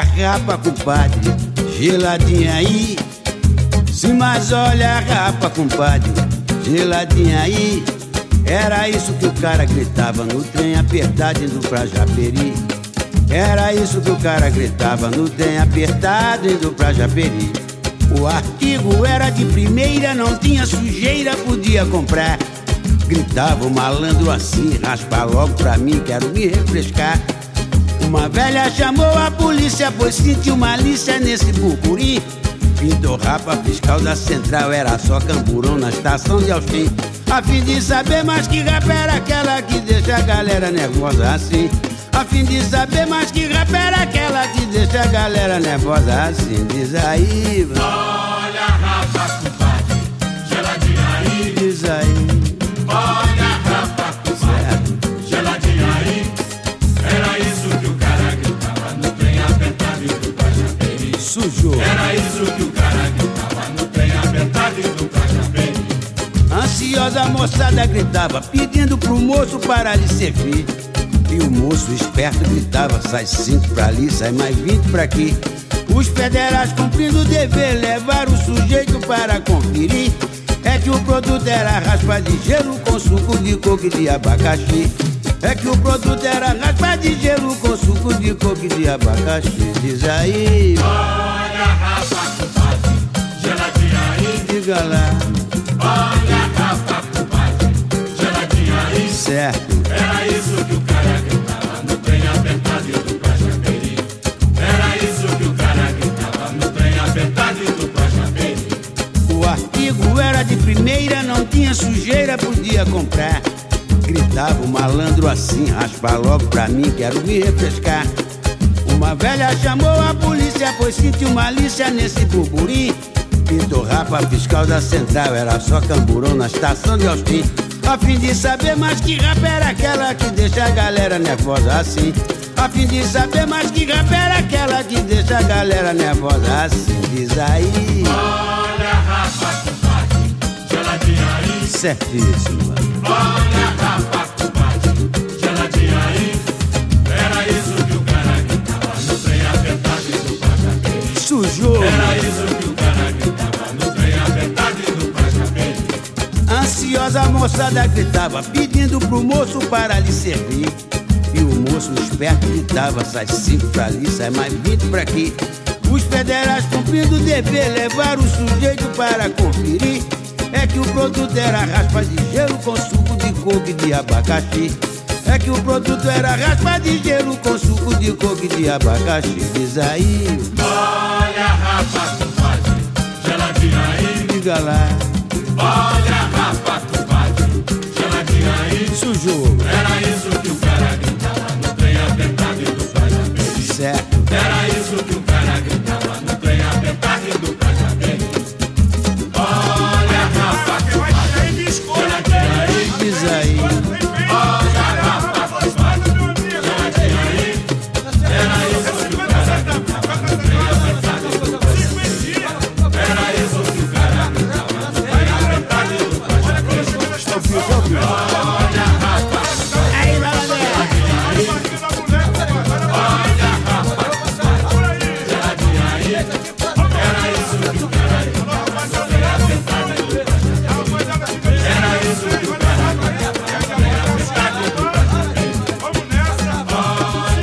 rapa, compadre, geladinha aí. Sim, mas olha a rapa, compadre, geladinha aí. Era isso que o cara gritava no trem apertado indo pra Japeri. Era isso que o cara gritava no trem apertado indo pra Japeri. O artigo era de primeira, não tinha sujeira, podia comprar. Gritava o malandro assim, raspa logo pra mim, quero me refrescar. Uma velha chamou a polícia, pois sentiu malícia nesse burburim. Pintou rapa fiscal da central, era só camburão na estação de Austin. A fim de saber mais que rapa era aquela que deixa a galera nervosa assim. A fim de saber mais que rapa era aquela que deixa a galera nervosa assim. Diz aí, Olha a rapa, Isso que o cara gritava no trem apertado e do Guajaperi. Ansiosa a moçada gritava, pedindo pro moço para lhe servir. E o moço esperto gritava: sai cinco pra ali, sai mais vinte pra aqui. Os federais cumprindo o dever, levaram o sujeito para conferir. É que o produto era raspa de gelo com suco de coco e de abacaxi. É que o produto era raspa de gelo com suco de coco e de abacaxi. Diz aí, Olha a rapa, compadre, geladinha aí. diga lá, Olha a rapa, compadre, geladinha aí. certo. Era isso que o cara gritava no trem apertado e do Guajaperi. Era isso que o cara gritava no trem apertado e do Guajaperi. O artigo era de primeira, não tinha sujeira, podia comprar. Gritava o malandro assim, raspa logo pra mim, quero me refrescar. Uma velha chamou a polícia, pois sentiu malícia nesse burburim. Pintou rapa fiscal da central, era só camburão na estação de Austin. A fim de saber mais que rapa era aquela que deixa a galera nervosa assim. A fim de saber mais que rapa era aquela que deixa a galera nervosa assim. Diz aí. Olha a rapa, compadre, geladinha aí. Certíssimo. Olha Sujou. Era isso que o cara gritava no trem apertado e do Guajaperi. Ansiosa a moçada gritava, pedindo pro moço para lhe servir. E o moço esperto gritava, sai cinco pra ali, sai mais vinte pra aqui. Os federais cumprindo o dever, levaram o sujeito para conferir. É que o produto era raspa de gelo com suco de coco e de abacaxi. É que o produto era raspa de gelo com suco de coco e de abacaxi. Diz aí, Olha a rapa, compadre, geladinha aí. diga lá, Olha a rapa, compadre, geladinha aí. sujou, Era isso já ouviu, já. Olha a rapa. Aí, malandro. Olha a rapa. Geladinha aí. Era isso que o cara ia tentar Era isso que o cara ia tentar Vamos. Olha a.